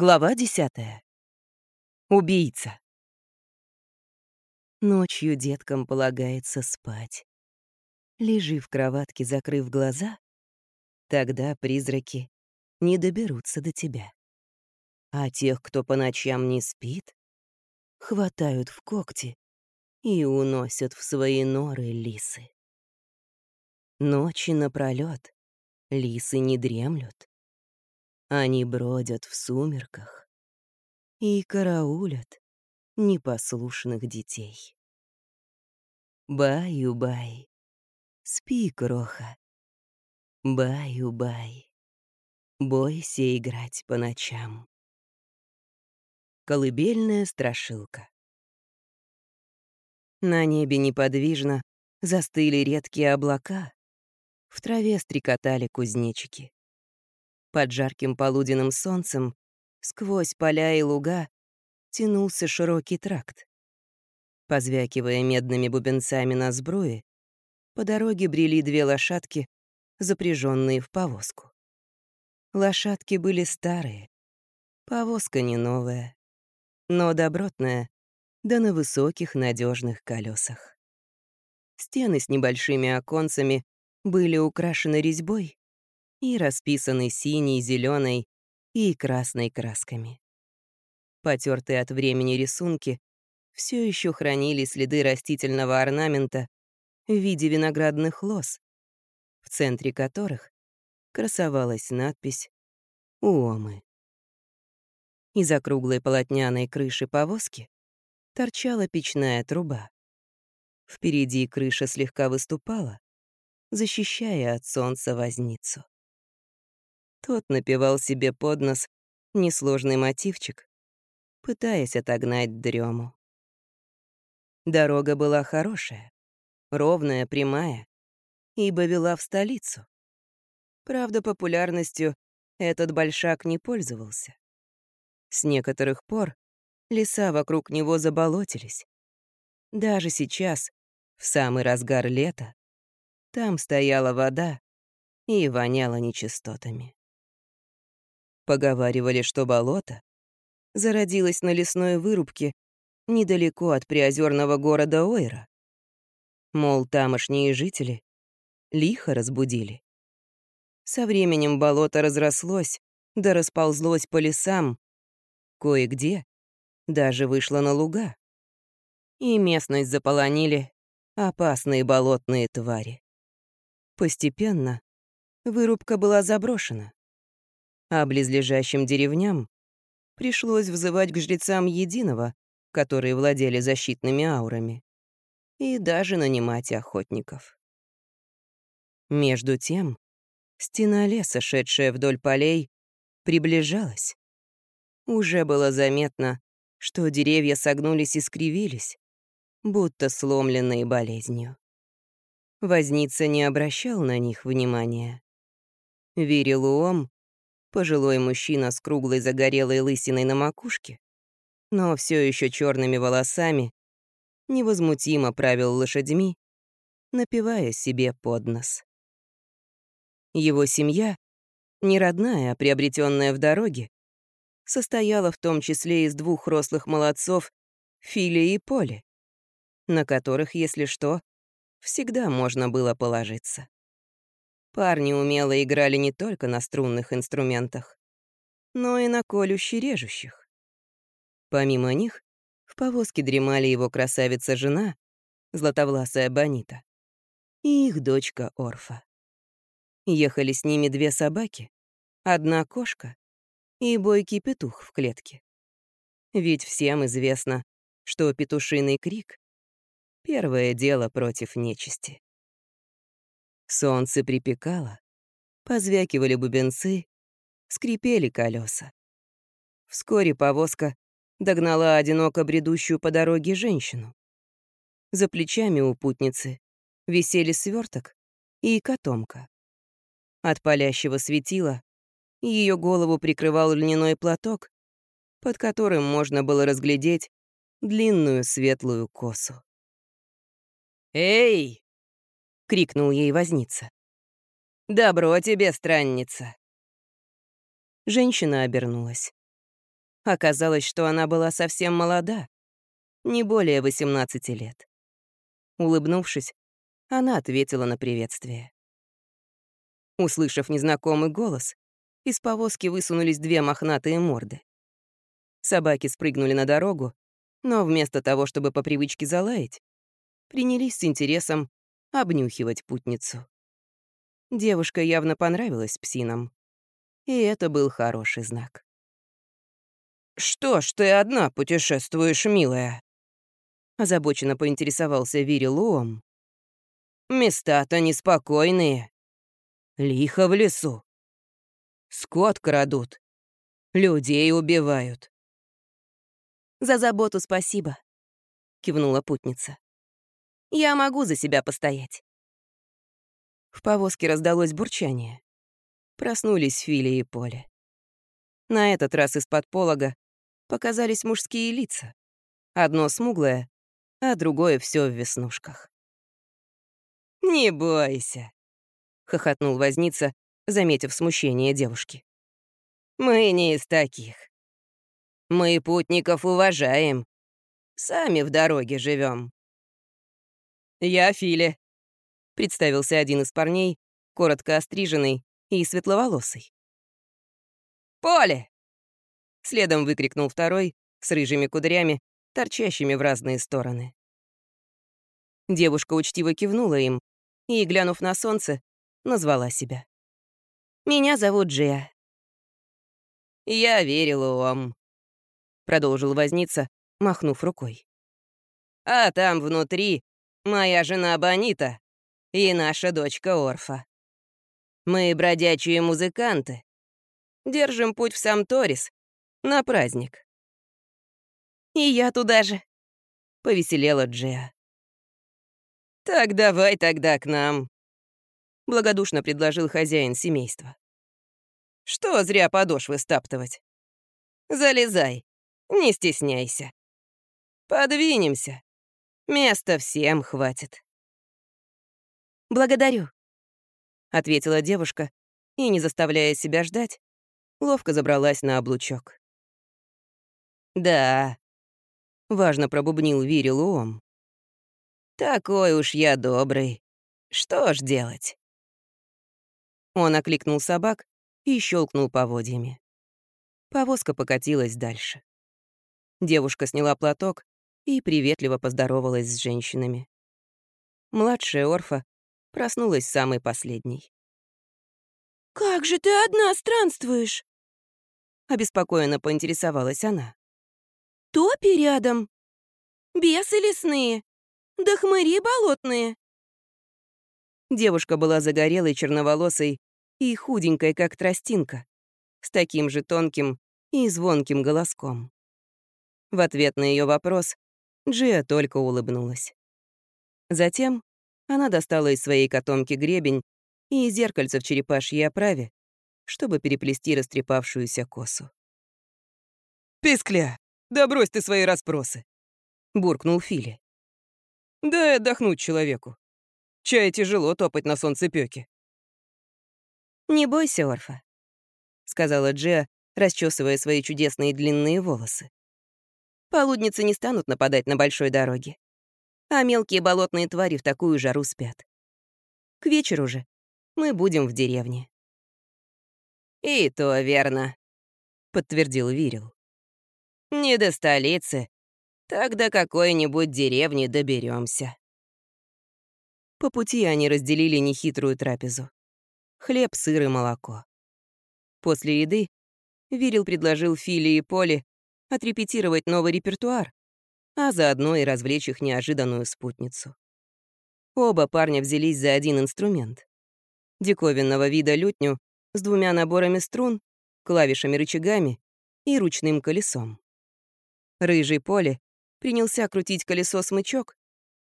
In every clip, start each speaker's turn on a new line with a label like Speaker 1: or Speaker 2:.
Speaker 1: Глава десятая. Убийца. Ночью деткам полагается спать. Лежи в кроватке, закрыв глаза, тогда призраки не доберутся до тебя. А тех, кто по ночам не спит, хватают в когти и уносят в свои норы лисы. Ночи напролёт лисы не дремлют. Они бродят в сумерках и караулят непослушных детей. Баю-бай, спи, кроха. Баю-бай, бойся играть по ночам. Колыбельная страшилка. На небе неподвижно застыли редкие облака, в траве стрекотали кузнечики. Под жарким полуденным солнцем, сквозь поля и луга, тянулся широкий тракт. Позвякивая медными бубенцами на сбруе, по дороге брели две лошадки, запряженные в повозку. Лошадки были старые, повозка не новая, но добротная, да на высоких надежных колесах. Стены с небольшими оконцами были украшены резьбой, и расписаны синей, зеленой и красной красками. Потертые от времени рисунки все еще хранили следы растительного орнамента в виде виноградных лоз, в центре которых красовалась надпись «Уомы». Из округлой полотняной крыши повозки торчала печная труба. Впереди крыша слегка выступала, защищая от солнца возницу. Тот напевал себе под нос несложный мотивчик, пытаясь отогнать дрему. Дорога была хорошая, ровная, прямая, ибо вела в столицу. Правда, популярностью этот большак не пользовался. С некоторых пор леса вокруг него заболотились. Даже сейчас, в самый разгар лета, там стояла вода и воняла нечистотами. Поговаривали, что болото зародилось на лесной вырубке недалеко от приозерного города Ойра. Мол, тамошние жители лихо разбудили. Со временем болото разрослось, да расползлось по лесам. Кое-где даже вышло на луга. И местность заполонили опасные болотные твари. Постепенно вырубка была заброшена а близлежащим деревням пришлось взывать к жрецам Единого, которые владели защитными аурами, и даже нанимать охотников. Между тем, стена леса, шедшая вдоль полей, приближалась. Уже было заметно, что деревья согнулись и скривились, будто сломленные болезнью. Возница не обращал на них внимания. Верилуом Пожилой мужчина с круглой загорелой лысиной на макушке, но все еще черными волосами, невозмутимо правил лошадьми, напивая себе под нос. Его семья, не родная, а приобретенная в дороге, состояла в том числе из двух рослых молодцов, Фили и Поли, на которых, если что, всегда можно было положиться. Парни умело играли не только на струнных инструментах, но и на колюще-режущих. Помимо них, в повозке дремали его красавица-жена, златовласая Бонита, и их дочка Орфа. Ехали с ними две собаки, одна кошка и бойкий петух в клетке. Ведь всем известно, что петушиный крик — первое дело против нечисти. Солнце припекало, позвякивали бубенцы, скрипели колеса. Вскоре повозка догнала одиноко бредущую по дороге женщину. За плечами у путницы висели сверток и котомка. От палящего светила ее голову прикрывал льняной платок, под которым можно было разглядеть длинную светлую косу. «Эй!» — крикнул ей возница. «Добро тебе, странница!» Женщина обернулась. Оказалось, что она была совсем молода, не более 18 лет. Улыбнувшись, она ответила на приветствие. Услышав незнакомый голос, из повозки высунулись две мохнатые морды. Собаки спрыгнули на дорогу, но вместо того, чтобы по привычке залаять, принялись с интересом обнюхивать путницу. Девушка явно понравилась псинам, и это был хороший знак. «Что ж ты одна путешествуешь, милая?» Озабоченно поинтересовался Вирил Уом. «Места-то неспокойные. Лихо в лесу. Скот крадут. Людей убивают». «За заботу спасибо», — кивнула путница. «Я могу за себя постоять». В повозке раздалось бурчание. Проснулись Фили и Поле. На этот раз из-под полога показались мужские лица. Одно смуглое, а другое все в веснушках. «Не бойся», — хохотнул возница, заметив смущение девушки. «Мы не из таких. Мы путников уважаем. Сами в дороге живем. «Я Филе», — представился один из парней, коротко остриженный и светловолосый. «Поле!» — следом выкрикнул второй, с рыжими кудрями, торчащими в разные стороны. Девушка учтиво кивнула им и, глянув на солнце, назвала себя. «Меня зовут Джия». «Я верила вам», — продолжил возница, махнув рукой. «А там внутри моя жена Бонита и наша дочка Орфа. Мы бродячие музыканты. Держим путь в Самторис на праздник». «И я туда же», — повеселела Джия. «Так давай тогда к нам», — благодушно предложил хозяин семейства. «Что зря подошвы стаптывать? Залезай, не стесняйся. Подвинемся. Места всем хватит».
Speaker 2: «Благодарю», —
Speaker 1: ответила девушка и, не заставляя себя ждать, ловко забралась на облучок. «Да, Важно пробубнил Вирил Уом. «Такой уж я добрый. Что ж делать?» Он окликнул собак и щелкнул поводьями. Повозка покатилась дальше. Девушка сняла платок и приветливо поздоровалась с женщинами. Младшая Орфа проснулась самой последней.
Speaker 2: «Как же ты одна странствуешь?»
Speaker 1: Обеспокоенно поинтересовалась она.
Speaker 2: Топи рядом. Бесы лесные. Да хмыри болотные.
Speaker 1: Девушка была загорелой, черноволосой и худенькой, как тростинка, с таким же тонким и звонким голоском. В ответ на ее вопрос Джия только улыбнулась. Затем она достала из своей котомки гребень и зеркальце в черепашьей оправе, чтобы переплести растрепавшуюся косу. «Пискля!» «Да брось ты свои расспросы!» — буркнул Фили. «Дай отдохнуть человеку. Чай тяжело топать на солнцепёке».
Speaker 2: «Не бойся, Орфа», — сказала Джиа, расчесывая свои чудесные длинные волосы. «Полудницы не станут нападать на большой дороге, а мелкие болотные твари в такую жару спят. К вечеру же мы будем в деревне».
Speaker 1: «И то верно», — подтвердил Вирил. Не до столицы, до какой-нибудь деревни доберемся. По пути они разделили нехитрую трапезу. Хлеб, сыр и молоко. После еды Вирил предложил Фили и Поле отрепетировать новый репертуар, а заодно и развлечь их неожиданную спутницу. Оба парня взялись за один инструмент. Диковинного вида лютню с двумя наборами струн, клавишами-рычагами и ручным колесом. Рыжий Поле принялся крутить колесо-смычок,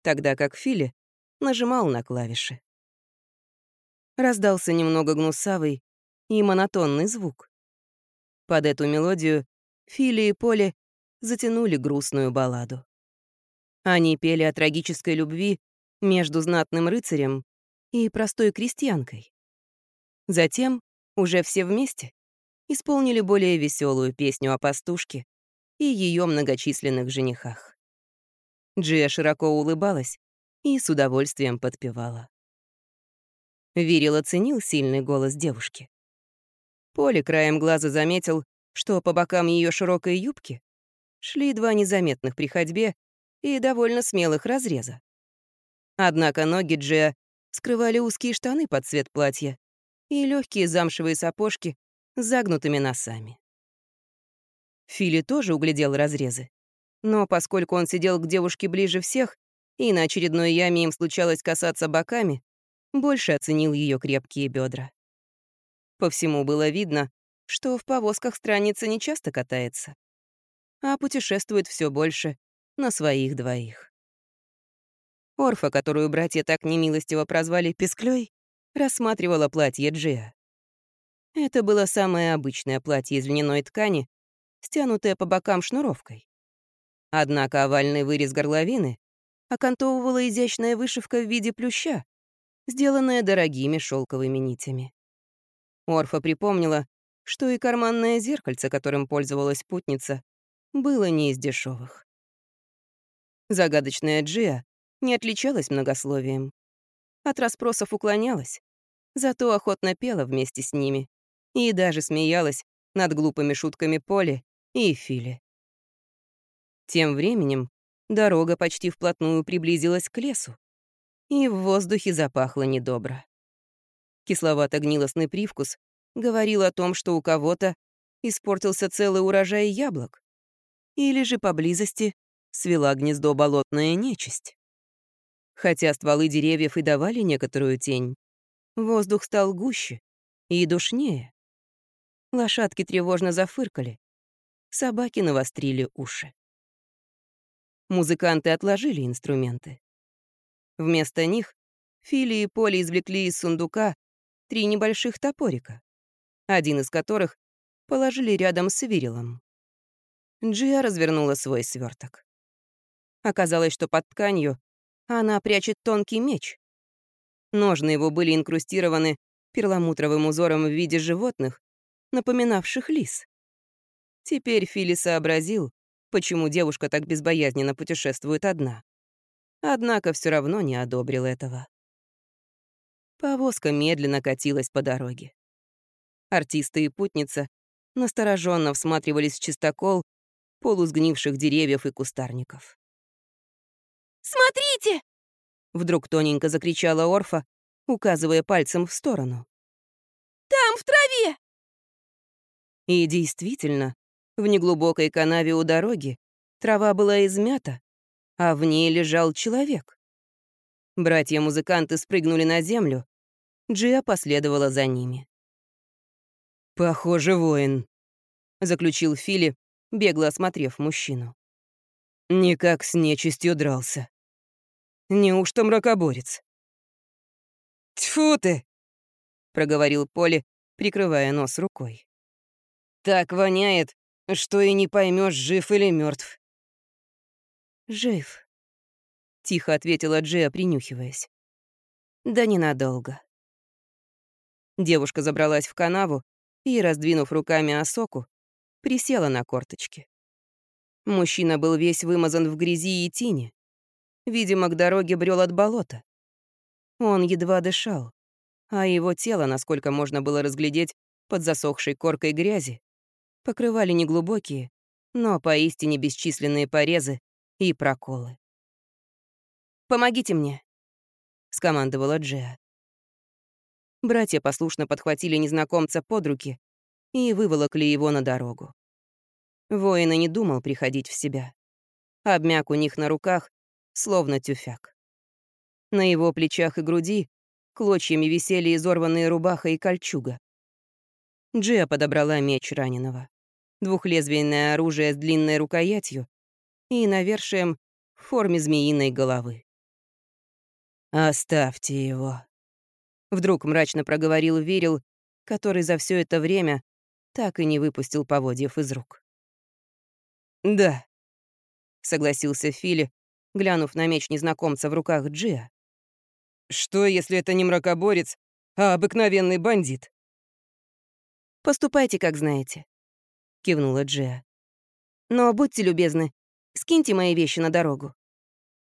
Speaker 1: тогда как Фили нажимал на клавиши. Раздался немного гнусавый и монотонный звук. Под эту мелодию Фили и Поле затянули грустную балладу. Они пели о трагической любви между знатным рыцарем и простой крестьянкой. Затем, уже все вместе, исполнили более веселую песню о пастушке,
Speaker 2: и ее многочисленных женихах. Джия широко улыбалась и с удовольствием подпевала. Вирил оценил сильный голос девушки. Поле краем глаза заметил, что по бокам ее широкой юбки шли два незаметных при ходьбе и довольно смелых разреза. Однако ноги Джия скрывали узкие штаны под цвет платья и легкие замшевые сапожки с загнутыми носами. Фили тоже углядел разрезы. Но поскольку он сидел к девушке ближе всех, и на очередной яме им случалось касаться боками, больше оценил ее крепкие бедра. По всему было видно, что в повозках странница не часто катается, а путешествует все больше на своих двоих. Орфа, которую братья так немилостиво прозвали Песклей, рассматривала платье Джиа. Это было самое обычное платье из льняной ткани, стянутое по бокам шнуровкой. Однако овальный вырез горловины окантовывала изящная вышивка в виде плюща, сделанная дорогими шелковыми нитями. Орфа припомнила, что и карманное зеркальце, которым пользовалась путница, было не из дешевых. Загадочная Джиа не отличалась многословием. От расспросов уклонялась, зато охотно пела вместе с ними и даже смеялась над глупыми шутками Поли и Фили. Тем временем дорога почти вплотную приблизилась к лесу, и в воздухе запахло недобро. Кисловато-гнилостный привкус говорил о том, что у кого-то испортился целый урожай яблок, или же поблизости свела гнездо болотная нечисть. Хотя стволы деревьев и давали некоторую тень, воздух стал гуще и душнее. Лошадки тревожно зафыркали, собаки навострили уши. Музыканты отложили инструменты. Вместо них Фили и Поли извлекли из сундука три небольших топорика, один из которых положили рядом с Вирилом. Джия развернула свой сверток. Оказалось, что под тканью она прячет тонкий меч. Ножны его были инкрустированы перламутровым узором в виде животных, напоминавших лис. Теперь Фили сообразил, почему девушка так безбоязненно путешествует одна. Однако все равно не одобрил этого. Повозка медленно катилась по дороге. Артисты и путница настороженно всматривались в чистокол полусгнивших деревьев и кустарников.
Speaker 3: «Смотрите!»
Speaker 2: — вдруг тоненько закричала Орфа, указывая пальцем в сторону.
Speaker 3: «Там, в траве!»
Speaker 2: И действительно, в неглубокой канаве у дороги трава была измята, а в ней лежал человек. Братья-музыканты спрыгнули на землю, Джиа последовала за ними. «Похоже, воин», — заключил Фили, бегло осмотрев мужчину. «Никак с нечистью дрался. Неужто мракоборец?» «Тьфу ты!» — проговорил Поли, прикрывая нос рукой. «Так воняет, что и не поймешь, жив или мертв. «Жив», — тихо ответила Джия, принюхиваясь. «Да ненадолго». Девушка забралась в канаву и, раздвинув руками осоку, присела на корточки. Мужчина был весь вымазан в грязи и тени. Видимо, к дороге брел от болота. Он едва дышал, а его тело, насколько можно было разглядеть под засохшей коркой грязи, покрывали неглубокие, но поистине бесчисленные порезы и проколы. «Помогите мне», — скомандовала Джеа. Братья послушно подхватили незнакомца под руки и выволокли его на дорогу. Воин и не думал приходить в себя. Обмяк у них на руках, словно тюфяк. На его плечах и груди клочьями висели изорванные рубаха и кольчуга. Джия подобрала меч раненого. Двухлезвийное оружие с длинной рукоятью и навершием в форме змеиной головы. «Оставьте его», — вдруг мрачно проговорил Вирил, который за все это время так и не выпустил поводьев из рук. «Да», — согласился Фили, глянув на меч незнакомца в руках Джиа. «Что, если это не мракоборец, а обыкновенный бандит?» «Поступайте, как знаете», — кивнула Джиа. Но будьте любезны, скиньте мои вещи на дорогу.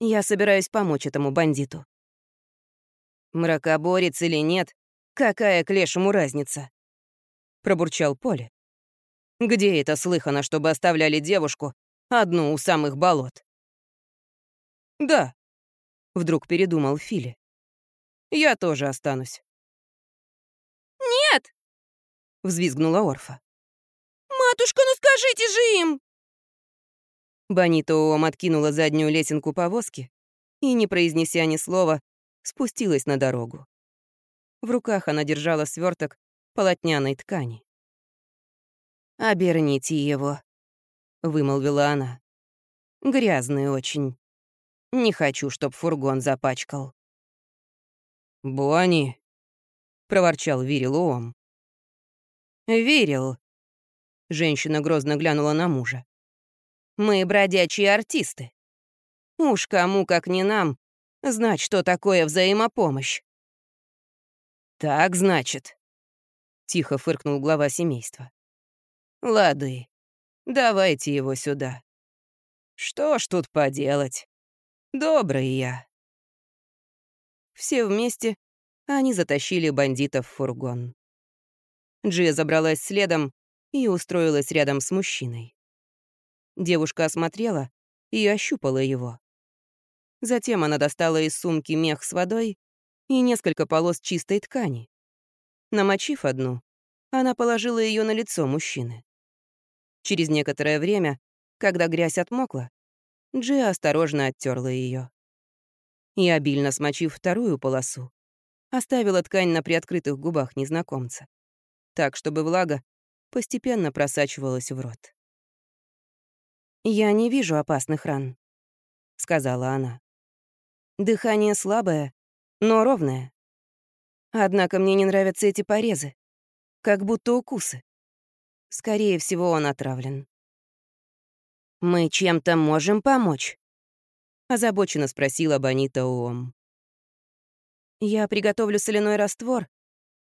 Speaker 2: Я собираюсь помочь этому бандиту. Мракоборец или нет, какая к лешему разница? Пробурчал Поле. Где это слыхано, чтобы оставляли девушку одну у самых болот? Да, вдруг передумал Фили. Я тоже останусь.
Speaker 3: «Нет!»
Speaker 2: — взвизгнула Орфа.
Speaker 3: «Матушка, ну скажите же им!»
Speaker 2: Бонита Уом откинула заднюю лесенку повозки и, не произнеся ни слова, спустилась на дорогу. В руках она держала сверток полотняной ткани. «Оберните его», — вымолвила она. «Грязный очень. Не хочу, чтоб фургон запачкал». «Буани», — проворчал Вирил Уом. «Вирил», — женщина грозно глянула на мужа. Мы бродячие артисты. Уж кому, как не нам, знать, что такое взаимопомощь. «Так, значит», — тихо фыркнул глава семейства. «Лады, давайте его сюда. Что ж тут поделать? Добрый я». Все вместе они затащили бандитов в фургон. Джия забралась следом и устроилась рядом с мужчиной. Девушка осмотрела и ощупала его. Затем она достала из сумки мех с водой и несколько полос чистой ткани. Намочив одну, она положила ее на лицо мужчины. Через некоторое время, когда грязь отмокла, Джи осторожно оттерла ее. И, обильно смочив вторую полосу, оставила ткань на приоткрытых губах незнакомца, так, чтобы влага постепенно просачивалась в рот. «Я не вижу опасных ран», — сказала она. «Дыхание слабое, но ровное. Однако мне не нравятся эти порезы, как будто укусы. Скорее всего, он отравлен». «Мы чем-то можем помочь?» — озабоченно спросила Бонита Уом. «Я приготовлю соляной раствор.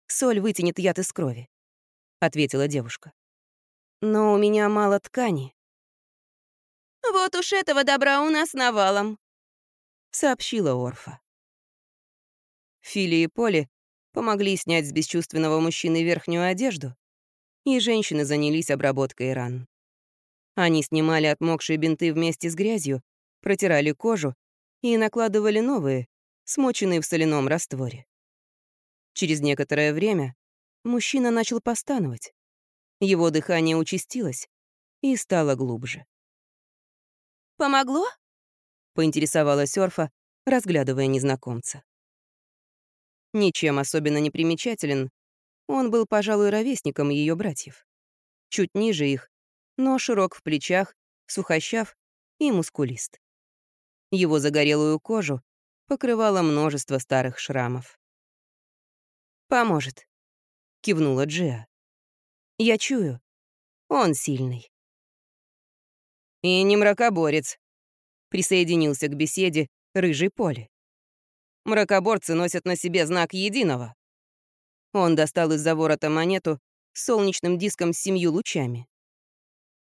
Speaker 2: Соль вытянет яд из крови», — ответила девушка. «Но у меня мало ткани.
Speaker 3: «Вот уж этого добра у нас навалом», —
Speaker 2: сообщила Орфа. Фили и Поли помогли снять с бесчувственного мужчины верхнюю одежду, и женщины занялись обработкой ран. Они снимали отмокшие бинты вместе с грязью, протирали кожу и накладывали новые, смоченные в соляном растворе. Через некоторое время мужчина начал постановать. Его дыхание участилось и стало глубже.
Speaker 3: Помогло?»
Speaker 2: — поинтересовалась Орфа, разглядывая незнакомца. Ничем особенно не примечателен. Он был, пожалуй, ровесником ее братьев. Чуть ниже их, но широк в плечах, сухощав и мускулист. Его загорелую кожу покрывало множество старых шрамов. «Поможет», — кивнула Джиа. «Я чую. Он сильный». «И не мракоборец», — присоединился к беседе рыжий поле. «Мракоборцы носят на себе знак единого». Он достал из-за ворота монету с солнечным диском с семью лучами.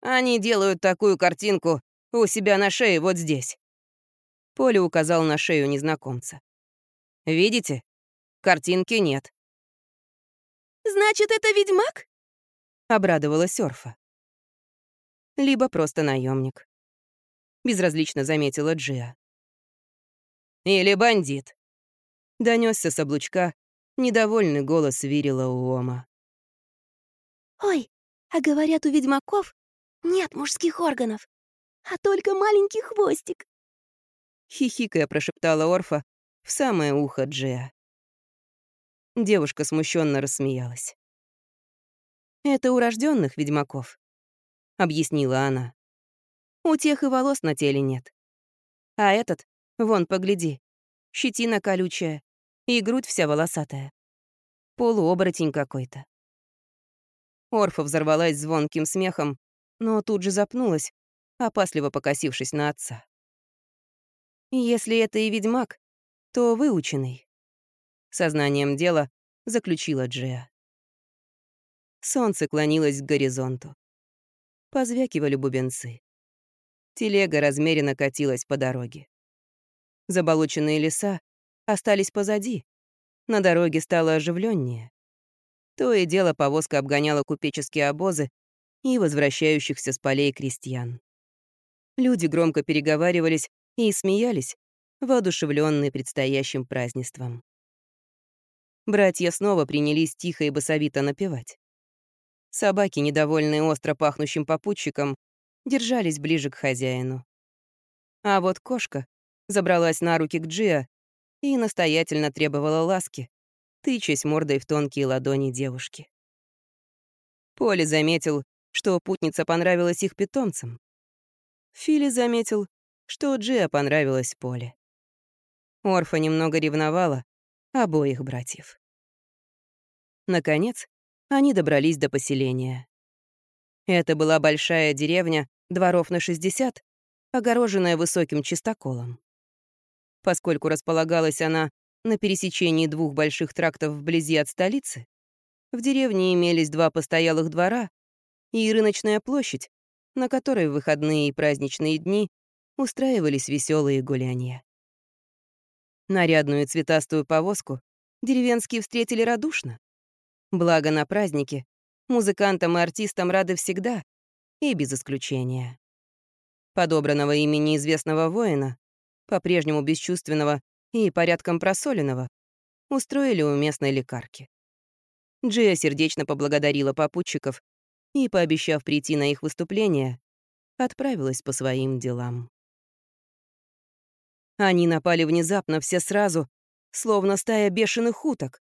Speaker 2: «Они делают такую картинку у себя на шее вот здесь». Поле указал на шею незнакомца. «Видите? Картинки нет».
Speaker 3: «Значит, это ведьмак?»
Speaker 2: — обрадовалась Орфа либо просто наемник. Безразлично заметила Джиа. «Или бандит», — донесся с облучка недовольный голос Вирила Уома.
Speaker 3: «Ой, а говорят, у ведьмаков нет мужских органов, а только маленький хвостик», —
Speaker 2: хихикая прошептала Орфа в самое ухо Джиа. Девушка смущенно рассмеялась. «Это у рожденных ведьмаков», — объяснила она. «У тех и волос на теле нет. А этот, вон, погляди, щетина колючая и грудь вся волосатая. Полуоборотень какой-то». Орфа взорвалась звонким смехом, но тут же запнулась, опасливо покосившись на отца. «Если это и ведьмак, то выученный», — сознанием дела заключила Джиа. Солнце клонилось к горизонту. Позвякивали бубенцы. Телега размеренно катилась по дороге. Заболоченные леса остались позади. На дороге стало оживленнее. То и дело повозка обгоняла купеческие обозы и возвращающихся с полей крестьян. Люди громко переговаривались и смеялись, воодушевленные предстоящим празднеством. Братья снова принялись тихо и басовито напевать. Собаки, недовольные остро пахнущим попутчиком, держались ближе к хозяину. А вот кошка забралась на руки к Джиа и настоятельно требовала ласки, тычась мордой в тонкие ладони девушки. Поли заметил, что путница понравилась их питомцам. Фили заметил, что Джиа понравилась Поле. Орфа немного ревновала обоих братьев. Наконец, они добрались до поселения. Это была большая деревня, дворов на 60, огороженная высоким чистоколом. Поскольку располагалась она на пересечении двух больших трактов вблизи от столицы, в деревне имелись два постоялых двора и рыночная площадь, на которой в выходные и праздничные дни устраивались веселые гуляния. Нарядную цветастую повозку деревенские встретили радушно. Благо на празднике музыкантам и артистам рады всегда и без исключения. Подобранного имени известного воина по-прежнему бесчувственного и порядком просоленного, устроили у местной лекарки. Джия сердечно поблагодарила попутчиков и, пообещав прийти на их выступление, отправилась по своим делам. Они напали внезапно все сразу, словно стая бешеных уток,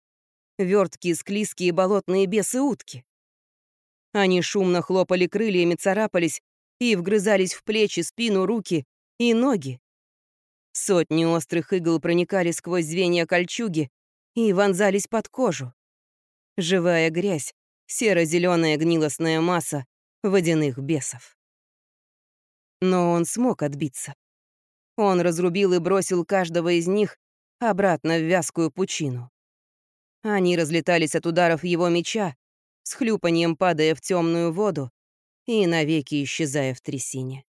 Speaker 2: верткие, склизкие болотные бесы-утки. Они шумно хлопали крыльями, царапались и вгрызались в плечи, спину, руки и ноги. Сотни острых игл проникали сквозь звенья кольчуги и вонзались под кожу. Живая грязь, серо зеленая гнилостная масса водяных бесов. Но он смог отбиться. Он разрубил и бросил каждого из них обратно в вязкую пучину. Они разлетались от ударов его меча, с хлюпаньем падая в темную воду и навеки исчезая в трясине.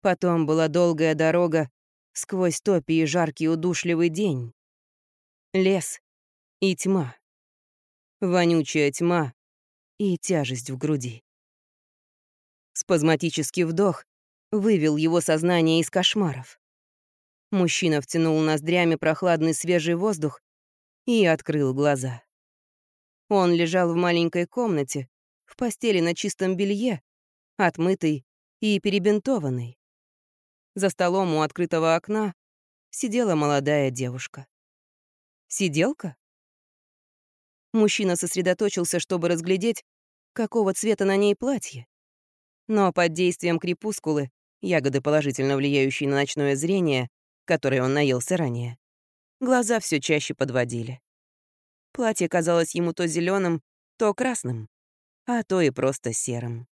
Speaker 2: Потом была долгая дорога сквозь топи и жаркий удушливый день. Лес и тьма. Вонючая тьма и тяжесть в груди. Спазматический вдох вывел его сознание из кошмаров. Мужчина втянул ноздрями прохладный свежий воздух и открыл глаза. Он лежал в маленькой комнате, в постели на чистом белье, отмытый и перебинтованный. За столом у открытого окна сидела молодая девушка. Сиделка? Мужчина сосредоточился, чтобы разглядеть, какого цвета на ней платье. Но под действием крепускулы, ягоды, положительно влияющей на ночное зрение, которое он наелся ранее, глаза все чаще подводили. Платье казалось ему то зеленым, то красным, а то и просто серым.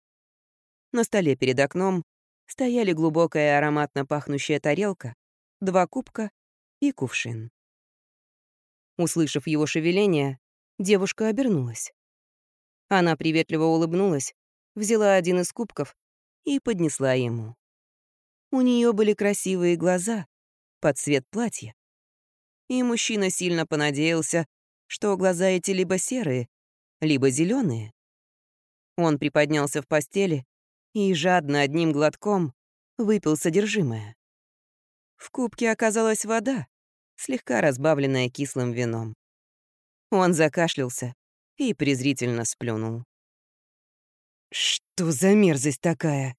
Speaker 2: На столе перед окном стояли глубокая ароматно пахнущая тарелка, два кубка и кувшин. Услышав его шевеление, девушка обернулась. Она приветливо улыбнулась, взяла один из кубков и поднесла ему. У нее были красивые глаза под цвет платья. И мужчина сильно понадеялся, что глаза эти либо серые, либо зеленые. Он приподнялся в постели и жадно одним глотком выпил содержимое. В кубке оказалась вода, слегка разбавленная кислым вином. Он закашлялся и презрительно сплюнул. «Что за мерзость такая?»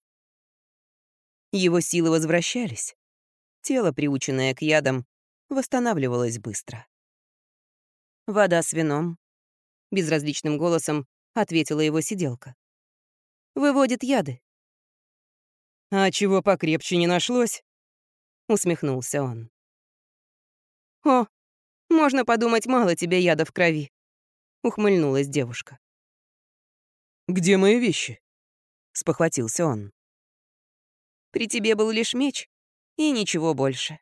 Speaker 2: Его силы возвращались. Тело, приученное к ядам, восстанавливалось быстро. «Вода с вином», — безразличным голосом ответила его сиделка выводит яды. «А чего покрепче не нашлось?» — усмехнулся он. «О, можно подумать, мало тебе яда в крови», — ухмыльнулась девушка.
Speaker 4: «Где мои вещи?»
Speaker 2: — спохватился он. «При тебе был лишь меч и ничего больше».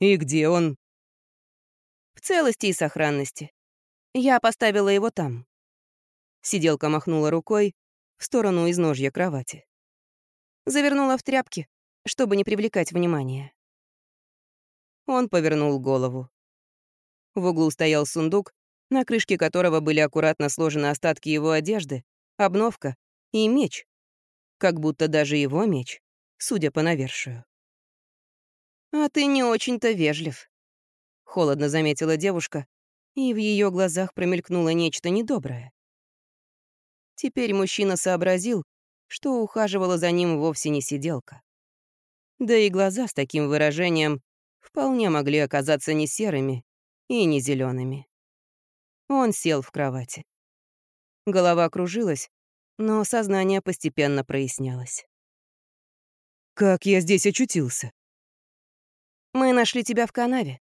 Speaker 4: «И где он?»
Speaker 2: «В целости и сохранности. Я поставила его там». Сиделка махнула рукой, в сторону изножья кровати. Завернула в тряпки, чтобы не привлекать внимания. Он повернул голову. В углу стоял сундук, на крышке которого были аккуратно сложены остатки его одежды, обновка и меч. Как будто даже его меч, судя по навершию. «А ты не очень-то вежлив», — холодно заметила девушка, и в ее глазах промелькнуло нечто недоброе. Теперь мужчина сообразил, что ухаживала за ним вовсе не сиделка. Да и глаза с таким выражением вполне могли оказаться не серыми и не зелеными. Он сел в кровати. Голова кружилась, но сознание постепенно прояснялось.
Speaker 4: «Как я здесь очутился?»
Speaker 2: «Мы нашли тебя в канаве.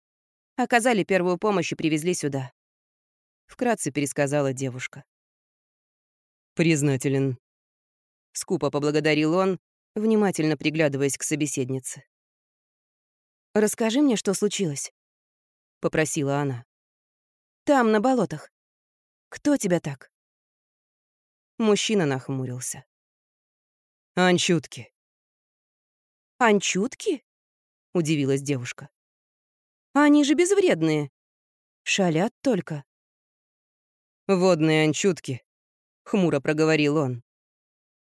Speaker 2: Оказали первую помощь и привезли сюда», — вкратце пересказала девушка.
Speaker 4: «Признателен», — скупо поблагодарил он, внимательно приглядываясь к собеседнице.
Speaker 2: «Расскажи мне, что случилось», — попросила она. «Там, на болотах. Кто тебя так?» Мужчина нахмурился.
Speaker 4: «Анчутки».
Speaker 2: «Анчутки?» — удивилась девушка. «Они же безвредные. Шалят только».
Speaker 4: «Водные анчутки», — хмуро проговорил он.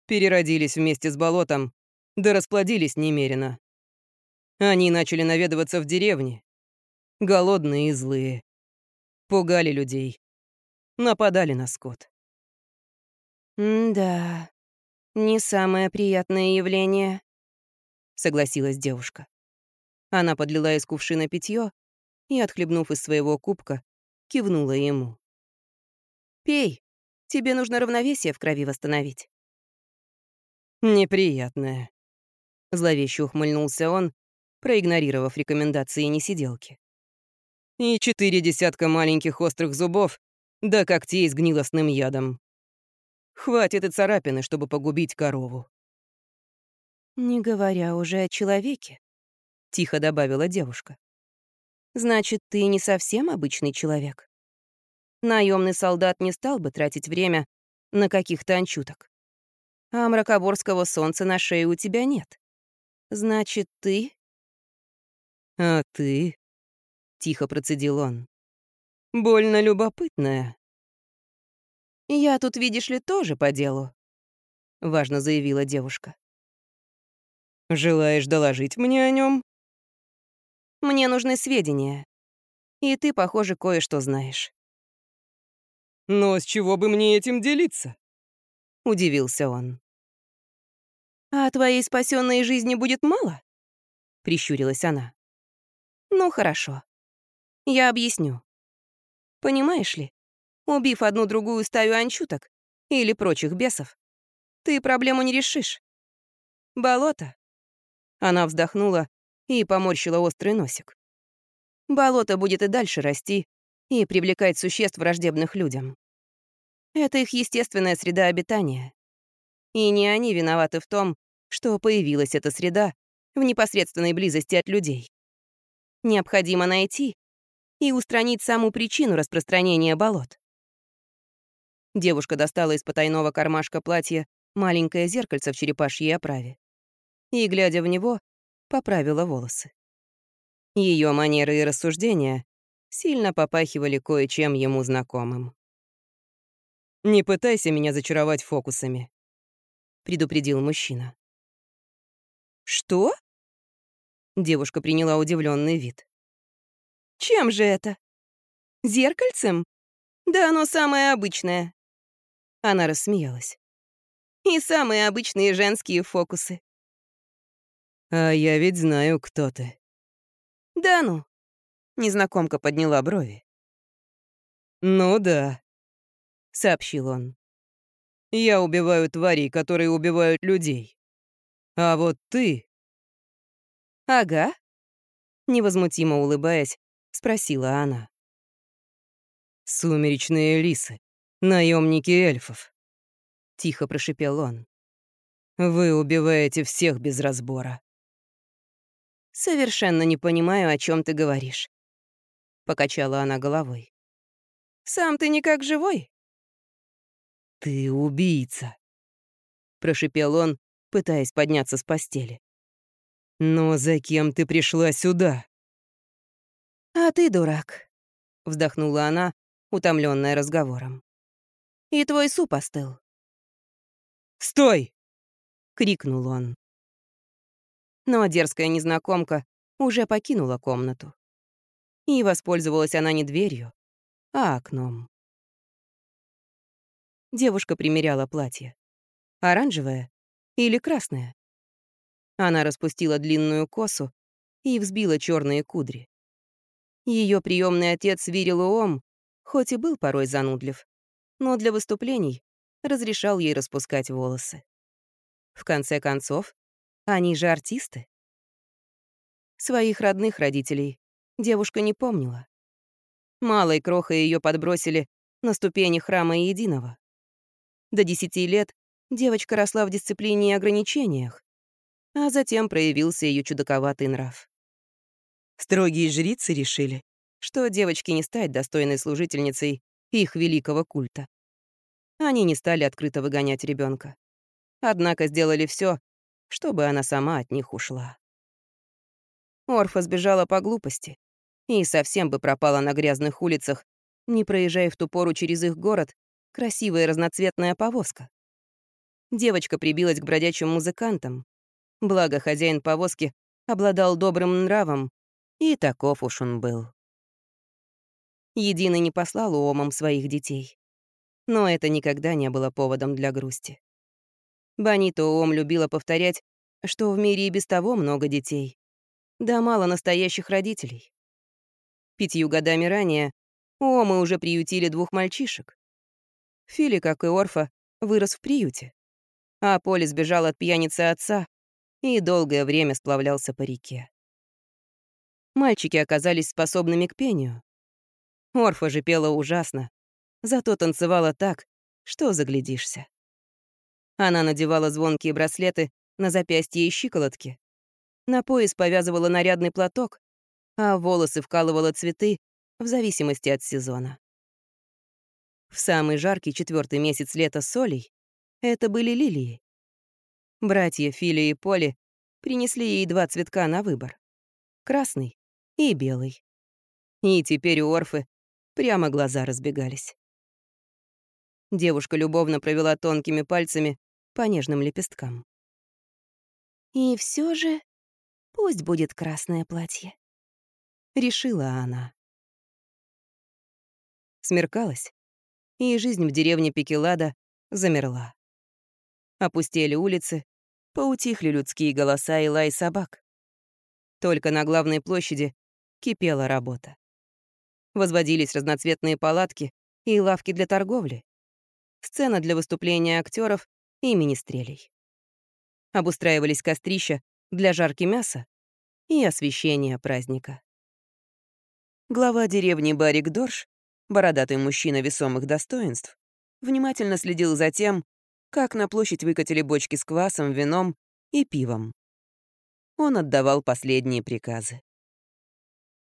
Speaker 4: «Переродились вместе с болотом, да расплодились немерено. Они начали наведываться в деревне. Голодные и злые. Пугали людей. Нападали на скот.
Speaker 2: «Да, не самое приятное явление», — согласилась девушка. Она подлила из кувшина питье и, отхлебнув из своего кубка, кивнула ему. «Пей, тебе нужно равновесие в крови восстановить».
Speaker 4: «Неприятное», —
Speaker 2: зловеще ухмыльнулся он, проигнорировав рекомендации несиделки.
Speaker 4: И четыре десятка маленьких острых зубов, да когтей с гнилостным ядом. Хватит и царапины, чтобы погубить корову.
Speaker 2: «Не говоря уже о человеке», — тихо добавила девушка. «Значит, ты не совсем обычный человек. Наемный солдат не стал бы тратить время на каких-то анчуток. А мракоборского солнца на шее у тебя нет. Значит, ты
Speaker 4: «А ты?» — тихо процедил он. «Больно любопытная».
Speaker 2: «Я тут, видишь ли, тоже по делу», — важно заявила девушка.
Speaker 4: «Желаешь доложить мне о нем?
Speaker 2: «Мне нужны сведения. И ты, похоже, кое-что знаешь».
Speaker 4: «Но с чего бы мне этим делиться?»
Speaker 2: — удивился он. «А твоей спасенной жизни будет мало?» — прищурилась она. Ну, хорошо. Я объясню. Понимаешь ли, убив одну-другую стаю анчуток или прочих бесов, ты проблему не решишь. Болото. Она вздохнула и поморщила острый носик. Болото будет и дальше расти и привлекать существ, враждебных людям. Это их естественная среда обитания. И не они виноваты в том, что появилась эта среда в непосредственной близости от людей. Необходимо найти и устранить саму причину распространения болот. Девушка достала из потайного кармашка платья маленькое зеркальце в черепашьей оправе и, глядя в него, поправила волосы. Ее манеры и рассуждения сильно попахивали кое-чем ему знакомым.
Speaker 4: «Не пытайся меня зачаровать фокусами», —
Speaker 2: предупредил мужчина. «Что?» Девушка приняла удивленный вид. «Чем же это? Зеркальцем? Да оно самое обычное». Она рассмеялась. «И самые обычные женские фокусы».
Speaker 4: «А я ведь знаю, кто ты».
Speaker 2: «Да ну». Незнакомка подняла брови.
Speaker 4: «Ну да», —
Speaker 2: сообщил он.
Speaker 4: «Я убиваю тварей, которые убивают людей. А вот ты
Speaker 2: «Ага», — невозмутимо улыбаясь, спросила она.
Speaker 4: «Сумеречные лисы, наемники эльфов», — тихо прошипел он. «Вы убиваете всех без разбора».
Speaker 2: «Совершенно не понимаю, о чем ты говоришь», — покачала она головой. «Сам ты никак живой?»
Speaker 4: «Ты убийца», — прошипел он,
Speaker 1: пытаясь подняться с постели. «Но за кем ты пришла сюда?»
Speaker 2: «А ты дурак», — вздохнула она, утомленная разговором. «И твой суп остыл».
Speaker 1: «Стой!»
Speaker 2: — крикнул он. Но дерзкая незнакомка уже покинула комнату. И воспользовалась она не дверью, а окном. Девушка примеряла платье. Оранжевое или красное? Она распустила длинную косу и взбила черные кудри. Ее приемный отец Вирил Уом, хоть и был порой занудлив, но для выступлений разрешал ей распускать волосы. В конце концов, они же артисты. Своих родных родителей девушка не помнила. Малой крохой ее подбросили на ступени храма Единого. До десяти лет девочка росла в дисциплине и ограничениях, а затем проявился ее чудаковатый нрав. Строгие жрицы решили, что девочке не стать достойной служительницей их великого культа. Они не стали открыто выгонять ребенка, однако сделали все, чтобы она сама от них ушла. Орфа сбежала по глупости и совсем бы пропала на грязных улицах, не проезжая в ту пору через их город красивая разноцветная повозка. Девочка прибилась к бродячим музыкантам, благо хозяин повозки обладал добрым нравом, и таков уж он был. Единый не послал Уомам своих детей. Но это никогда не было поводом для грусти. Банита Уом любила повторять, что в мире и без того много детей. Да мало настоящих родителей. Пятью годами ранее Уомы уже приютили двух мальчишек. Фили, как и Орфа, вырос в приюте. А Поли сбежал от пьяницы отца и долгое время сплавлялся по реке. Мальчики оказались способными к пению. Орфа же пела ужасно, зато танцевала так, что заглядишься. Она надевала звонкие браслеты на запястье и щиколотки, на пояс повязывала нарядный платок, а волосы вкалывала цветы в зависимости от сезона. В самый жаркий четвертый месяц лета солей это были лилии. Братья Фили и Поли принесли ей два цветка на выбор — красный и белый. И теперь у Орфы прямо глаза разбегались. Девушка любовно провела тонкими пальцами по нежным лепесткам.
Speaker 3: «И все же пусть будет красное платье», —
Speaker 2: решила она. Смеркалось, и жизнь в деревне Пекелада замерла. Опустели улицы, поутихли людские голоса и лай собак. Только на главной площади кипела работа. Возводились разноцветные палатки и лавки для торговли, сцена для выступления актеров и министрелей. Обустраивались кострища для жарки мяса и освещения праздника. Глава деревни Барик Дорш, бородатый мужчина весомых достоинств, внимательно следил за тем, как на площадь выкатили бочки с квасом, вином и пивом. Он отдавал последние приказы.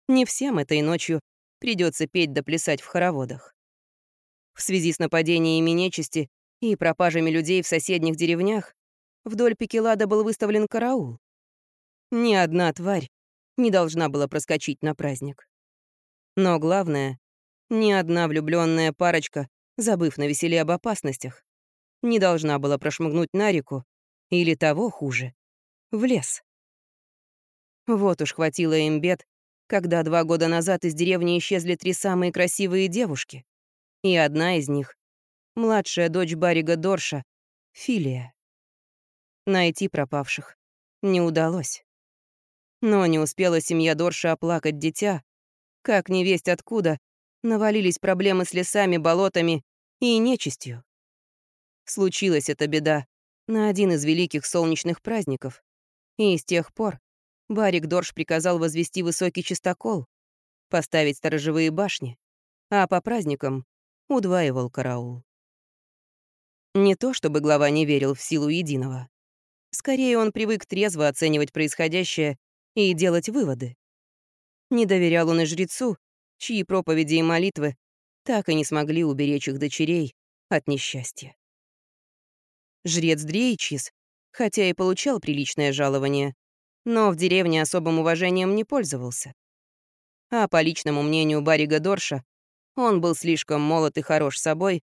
Speaker 2: Не всем этой ночью придется петь да плясать в хороводах. В связи с нападениями нечисти и пропажами людей в соседних деревнях вдоль Пекелада был выставлен караул. Ни одна тварь не должна была проскочить на праздник. Но главное, ни одна влюбленная парочка, забыв на веселе об опасностях, не должна была прошмыгнуть на реку или того хуже — в лес. Вот уж хватило им бед, когда два года назад из деревни исчезли три самые красивые девушки, и одна из них — младшая дочь Барига Дорша, Филия. Найти пропавших не удалось. Но не успела семья Дорша оплакать дитя, как невесть откуда навалились проблемы с лесами, болотами и нечистью. Случилась эта беда на один из великих солнечных праздников, и с тех пор Барик Дорш приказал возвести высокий чистокол, поставить сторожевые башни, а по праздникам удваивал караул. Не то чтобы глава не верил в силу единого. Скорее, он привык трезво оценивать происходящее и делать выводы. Не доверял он и жрецу, чьи проповеди и молитвы так и не смогли уберечь их дочерей от несчастья. Жрец Дрейчис хотя и получал приличное жалование, но в деревне особым уважением не пользовался. А по личному мнению Баррига Дорша, он был слишком молод и хорош собой,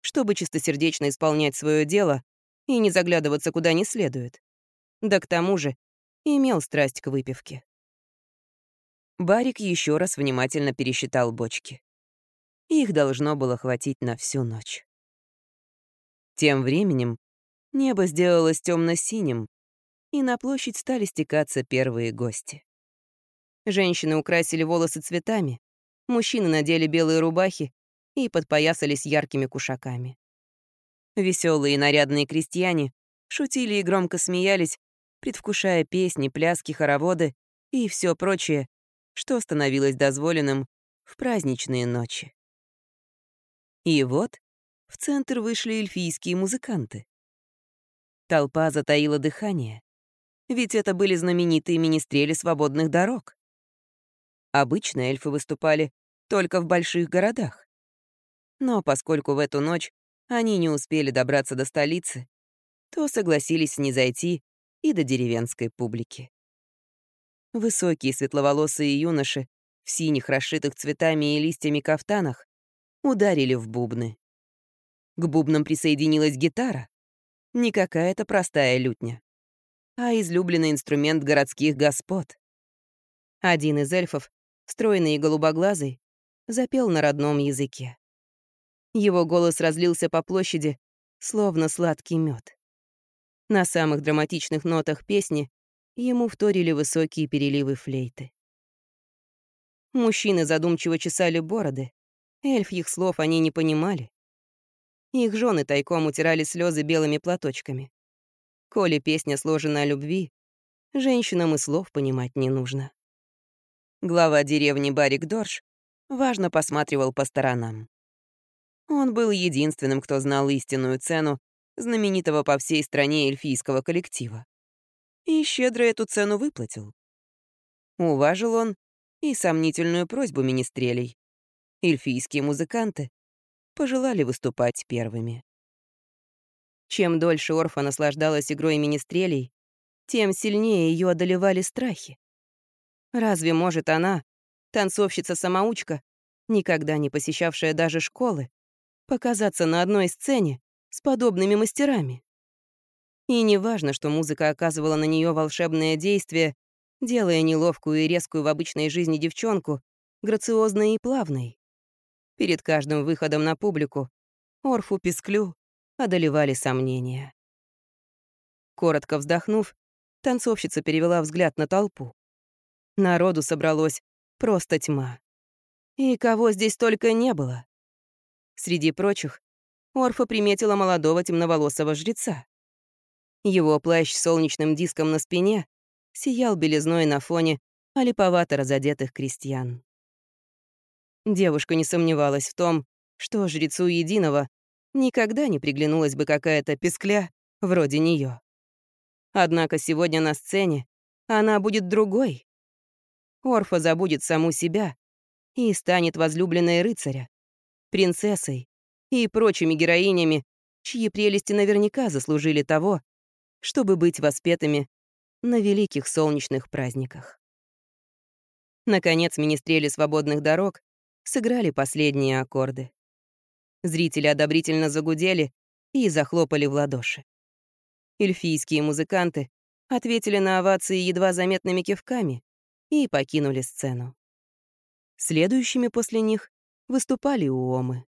Speaker 2: чтобы чистосердечно исполнять свое дело и не заглядываться куда не следует. Да к тому же имел страсть к выпивке. Барик еще раз внимательно пересчитал бочки. Их должно было хватить на всю ночь. Тем временем небо сделалось темно-синим, и на площадь стали стекаться первые гости. Женщины украсили волосы цветами, мужчины надели белые рубахи и подпоясались яркими кушаками. Веселые и нарядные крестьяне шутили и громко смеялись, предвкушая песни, пляски, хороводы и все прочее, что становилось дозволенным в праздничные ночи. И вот в центр вышли эльфийские музыканты. Толпа затаила дыхание, ведь это были знаменитые министрели свободных дорог. Обычно эльфы выступали только в больших городах. Но поскольку в эту ночь они не успели добраться до столицы, то согласились не зайти и до деревенской публики. Высокие светловолосые юноши в синих, расшитых цветами и листьями кафтанах ударили в бубны. К бубнам присоединилась гитара. Не какая-то простая лютня, а излюбленный инструмент городских господ. Один из эльфов, стройный и голубоглазый, запел на родном языке. Его голос разлился по площади, словно сладкий мед. На самых драматичных нотах песни ему вторили высокие переливы флейты. Мужчины задумчиво чесали бороды. Эльф их слов они не понимали. Их жены тайком утирали слезы белыми платочками. Коли песня сложена о любви, женщинам и слов понимать не нужно. Глава деревни Барик Дорж важно посматривал по сторонам. Он был единственным, кто знал истинную цену знаменитого по всей стране эльфийского коллектива. И щедро эту цену выплатил. Уважил он и сомнительную просьбу министрелей. Эльфийские музыканты пожелали выступать первыми. Чем дольше Орфа наслаждалась игрой министрелей, тем сильнее ее одолевали страхи. Разве может она, танцовщица-самоучка, никогда не посещавшая даже школы, показаться на одной сцене с подобными мастерами. И не важно, что музыка оказывала на нее волшебное действие, делая неловкую и резкую в обычной жизни девчонку грациозной и плавной. Перед каждым выходом на публику Орфу Писклю одолевали сомнения. Коротко вздохнув, танцовщица перевела взгляд на толпу. Народу собралось просто тьма. И кого здесь только не было. Среди прочих Орфа приметила молодого темноволосого жреца. Его плащ с солнечным диском на спине сиял белизной на фоне олиповато разодетых крестьян. Девушка не сомневалась в том, что жрецу Единого никогда не приглянулась бы какая-то пескля вроде нее. Однако сегодня на сцене она будет другой. Орфа забудет саму себя и станет возлюбленной рыцаря, принцессой и прочими героинями, чьи прелести наверняка заслужили того, чтобы быть воспетыми на великих солнечных праздниках. Наконец, министрели свободных дорог сыграли последние аккорды. Зрители одобрительно загудели и захлопали в ладоши. Эльфийские музыканты ответили на овации едва заметными кивками и покинули сцену. Следующими после них выступали уомы.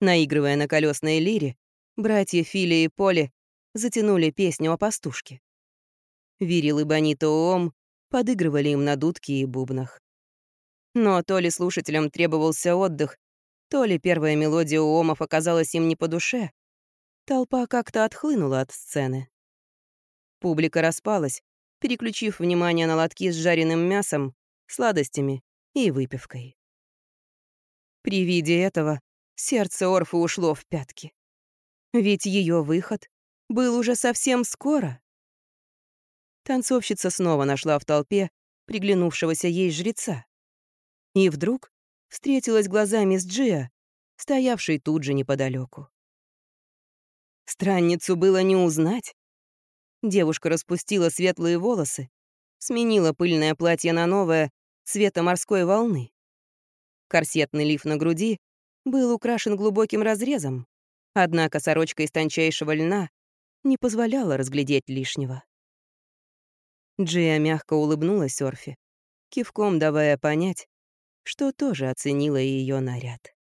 Speaker 2: Наигрывая на колесной лире, братья Фили и Поле затянули песню о пастушке. Вирил и Бонита Уом подыгрывали им на дудке и бубнах. Но то ли слушателям требовался отдых, то ли первая мелодия Уомов оказалась им не по душе, толпа как-то отхлынула от сцены. Публика распалась, переключив внимание на лотки с жареным мясом, сладостями и выпивкой. При виде этого Сердце Орфы ушло в пятки. Ведь ее выход был уже совсем скоро. Танцовщица снова нашла в толпе приглянувшегося ей жреца. И вдруг встретилась глазами с Джиа, стоявшей тут же неподалеку. Странницу было не узнать,
Speaker 1: Девушка распустила светлые волосы, сменила пыльное платье на новое цвета морской волны. Корсетный лиф на груди был украшен глубоким разрезом, однако сорочка из тончайшего льна не позволяла разглядеть лишнего. Джия мягко улыбнулась Орфи, кивком давая понять, что тоже оценила ее наряд.